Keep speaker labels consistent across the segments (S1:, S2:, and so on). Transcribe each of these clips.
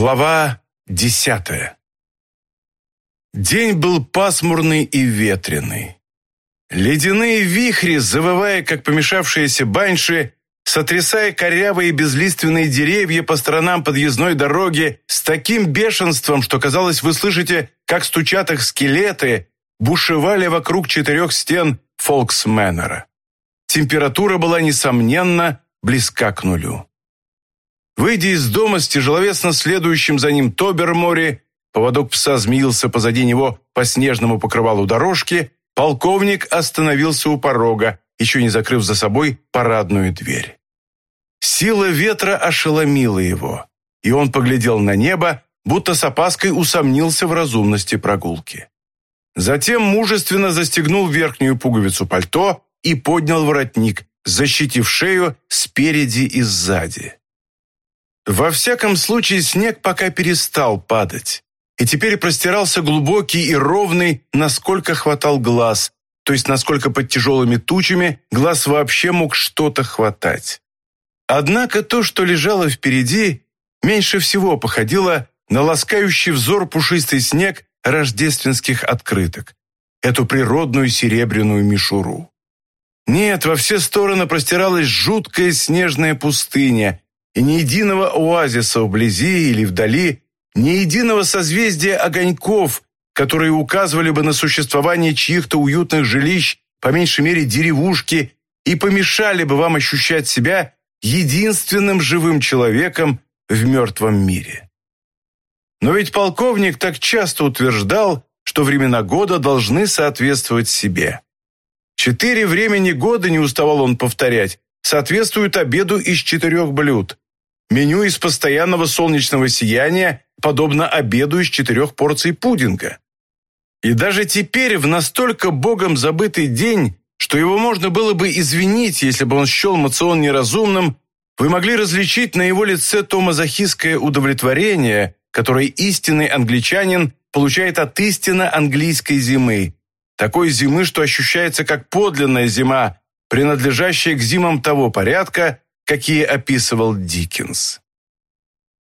S1: Глава десятая День был пасмурный и ветреный. Ледяные вихри, завывая, как помешавшиеся баньши, сотрясая корявые безлиственные деревья по сторонам подъездной дороги с таким бешенством, что казалось, вы слышите, как стучат их скелеты, бушевали вокруг четырех стен Фолксменнера. Температура была, несомненно, близка к нулю. Выйдя из дома с тяжеловесно следующим за ним Тобермори, поводок пса змеился позади него по снежному покрывалу дорожки, полковник остановился у порога, еще не закрыв за собой парадную дверь. Сила ветра ошеломила его, и он поглядел на небо, будто с опаской усомнился в разумности прогулки. Затем мужественно застегнул верхнюю пуговицу пальто и поднял воротник, защитив шею спереди и сзади. Во всяком случае, снег пока перестал падать, и теперь простирался глубокий и ровный, насколько хватал глаз, то есть насколько под тяжелыми тучами глаз вообще мог что-то хватать. Однако то, что лежало впереди, меньше всего походило на ласкающий взор пушистый снег рождественских открыток, эту природную серебряную мишуру. Нет, во все стороны простиралась жуткая снежная пустыня, и ни единого оазиса вблизи или вдали, ни единого созвездия огоньков, которые указывали бы на существование чьих-то уютных жилищ, по меньшей мере деревушки, и помешали бы вам ощущать себя единственным живым человеком в мертвом мире. Но ведь полковник так часто утверждал, что времена года должны соответствовать себе. Четыре времени года, не уставал он повторять, соответствуют обеду из четырех блюд. Меню из постоянного солнечного сияния подобно обеду из четырех порций пудинга. И даже теперь, в настолько богом забытый день, что его можно было бы извинить, если бы он счел мацион неразумным, вы могли различить на его лице то мазохистское удовлетворение, которое истинный англичанин получает от истинно английской зимы. Такой зимы, что ощущается как подлинная зима, принадлежащая к зимам того порядка, какие описывал Диккенс.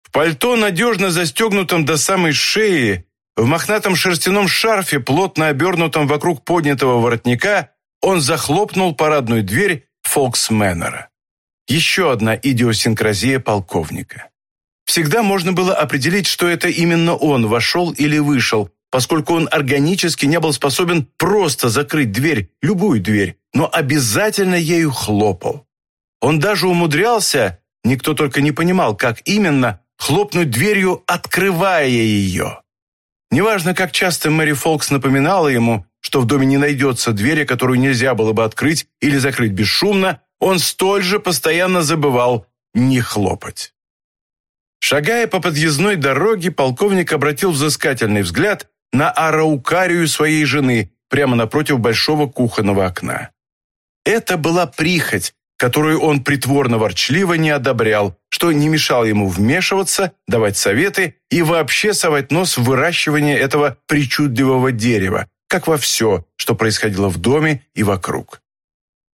S1: В пальто, надежно застегнутом до самой шеи, в мохнатом шерстяном шарфе, плотно обернутом вокруг поднятого воротника, он захлопнул парадную дверь Фолксменнера. Еще одна идиосинкразия полковника. Всегда можно было определить, что это именно он вошел или вышел, поскольку он органически не был способен просто закрыть дверь, любую дверь, но обязательно ею хлопал. Он даже умудрялся, никто только не понимал, как именно, хлопнуть дверью, открывая ее. Неважно, как часто Мэри Фолкс напоминала ему, что в доме не найдется двери, которую нельзя было бы открыть или закрыть бесшумно, он столь же постоянно забывал не хлопать. Шагая по подъездной дороге, полковник обратил взыскательный взгляд на араукарию своей жены прямо напротив большого кухонного окна. Это была прихоть, которую он притворно-ворчливо не одобрял, что не мешало ему вмешиваться, давать советы и вообще совать нос в выращивание этого причудливого дерева, как во все, что происходило в доме и вокруг.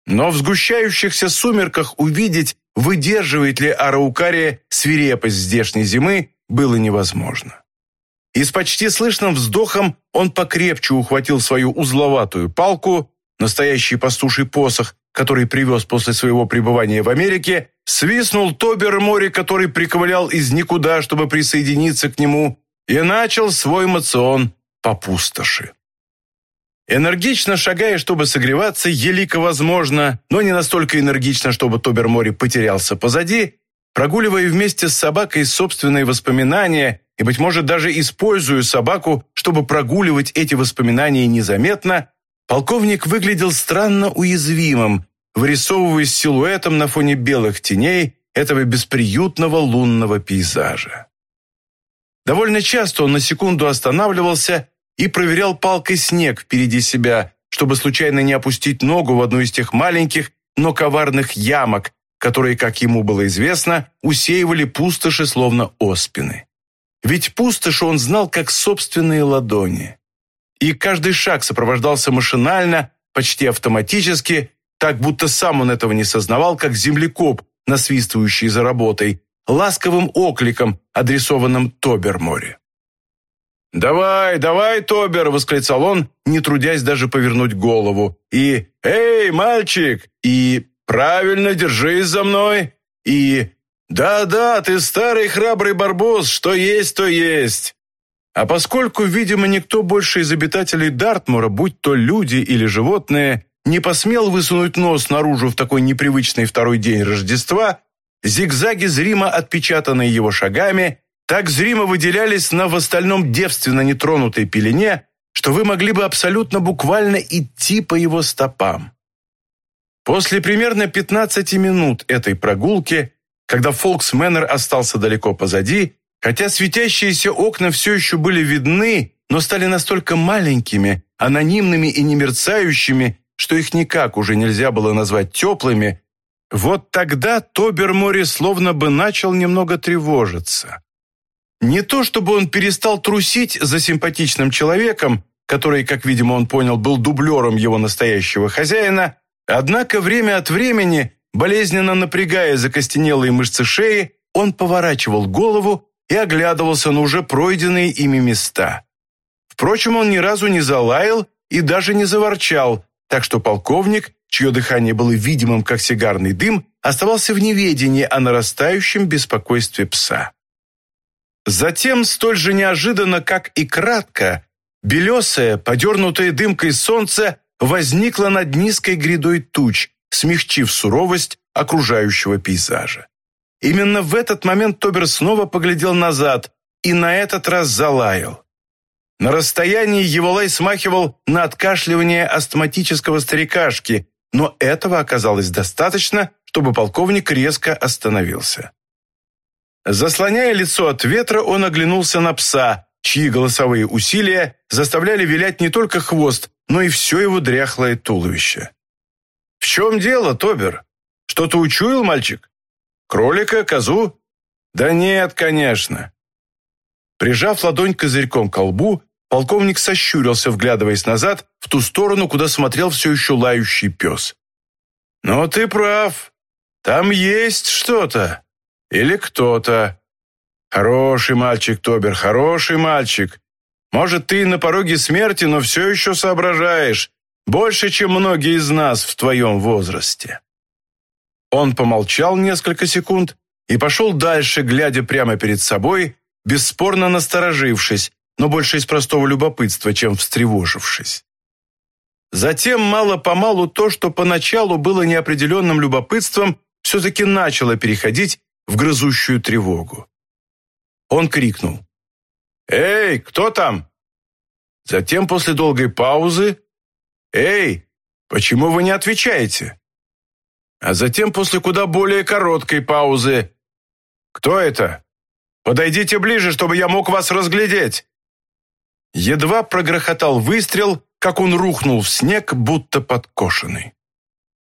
S1: Но в сгущающихся сумерках увидеть, выдерживает ли араукария свирепость здешней зимы, было невозможно. И с почти слышным вздохом он покрепче ухватил свою узловатую палку, настоящий пастуший посох, который привез после своего пребывания в Америке, свистнул Тобер море, который приковылял из никуда, чтобы присоединиться к нему, и начал свой мацион по пустоши. Энергично шагая, чтобы согреваться, елико возможно, но не настолько энергично, чтобы Тобер море потерялся позади, прогуливая вместе с собакой собственные воспоминания и, быть может, даже используя собаку, чтобы прогуливать эти воспоминания незаметно, Полковник выглядел странно уязвимым, вырисовываясь силуэтом на фоне белых теней этого бесприютного лунного пейзажа. Довольно часто он на секунду останавливался и проверял палкой снег впереди себя, чтобы случайно не опустить ногу в одну из тех маленьких, но коварных ямок, которые, как ему было известно, усеивали пустоши словно оспины. Ведь пустоши он знал как собственные ладони и каждый шаг сопровождался машинально, почти автоматически, так будто сам он этого не сознавал, как землекоп, насвистывающий за работой, ласковым окликом, адресованным Тоберморе. «Давай, давай, Тобер!» — восклицал он, не трудясь даже повернуть голову. И «Эй, мальчик!» и «Правильно, держись за мной!» и «Да-да, ты старый храбрый барбос, что есть, то есть!» А поскольку, видимо, никто больше из обитателей Дартмура, будь то люди или животные, не посмел высунуть нос наружу в такой непривычный второй день Рождества, зигзаги зримо отпечатанные его шагами, так зримо выделялись на в остальном девственно нетронутой пелене, что вы могли бы абсолютно буквально идти по его стопам. После примерно 15 минут этой прогулки, когда Фолксменнер остался далеко позади, хотя светящиеся окна все еще были видны, но стали настолько маленькими, анонимными и немерцающими, что их никак уже нельзя было назвать теплыми, вот тогда Тобермори словно бы начал немного тревожиться. Не то чтобы он перестал трусить за симпатичным человеком, который, как, видимо, он понял, был дублером его настоящего хозяина, однако время от времени, болезненно напрягая закостенелые мышцы шеи, он поворачивал голову и оглядывался на уже пройденные ими места. Впрочем, он ни разу не залаял и даже не заворчал, так что полковник, чье дыхание было видимым, как сигарный дым, оставался в неведении о нарастающем беспокойстве пса. Затем, столь же неожиданно, как и кратко, белесое, подернутое дымкой солнце возникло над низкой грядой туч, смягчив суровость окружающего пейзажа. Именно в этот момент Тобер снова поглядел назад и на этот раз залаял. На расстоянии его лай смахивал на откашливание астматического старикашки, но этого оказалось достаточно, чтобы полковник резко остановился. Заслоняя лицо от ветра, он оглянулся на пса, чьи голосовые усилия заставляли вилять не только хвост, но и все его дряхлое туловище. «В чем дело, Тобер? Что-то учуял, мальчик? Кролика, козу?» «Да нет, конечно». Прижав ладонь козырьком к колбу, Полковник сощурился, вглядываясь назад, в ту сторону, куда смотрел все еще лающий пес. «Но ты прав. Там есть что-то. Или кто-то. Хороший мальчик, Тобер, хороший мальчик. Может, ты на пороге смерти, но все еще соображаешь. Больше, чем многие из нас в твоем возрасте». Он помолчал несколько секунд и пошел дальше, глядя прямо перед собой, бесспорно насторожившись, но больше из простого любопытства, чем встревожившись. Затем мало-помалу то, что поначалу было неопределенным любопытством, все-таки начало переходить в грызущую тревогу. Он крикнул. «Эй, кто там?» Затем после долгой паузы «Эй, почему вы не отвечаете?» А затем после куда более короткой паузы «Кто это? Подойдите ближе, чтобы я мог вас разглядеть!» Едва прогрохотал выстрел, как он рухнул в снег, будто подкошенный.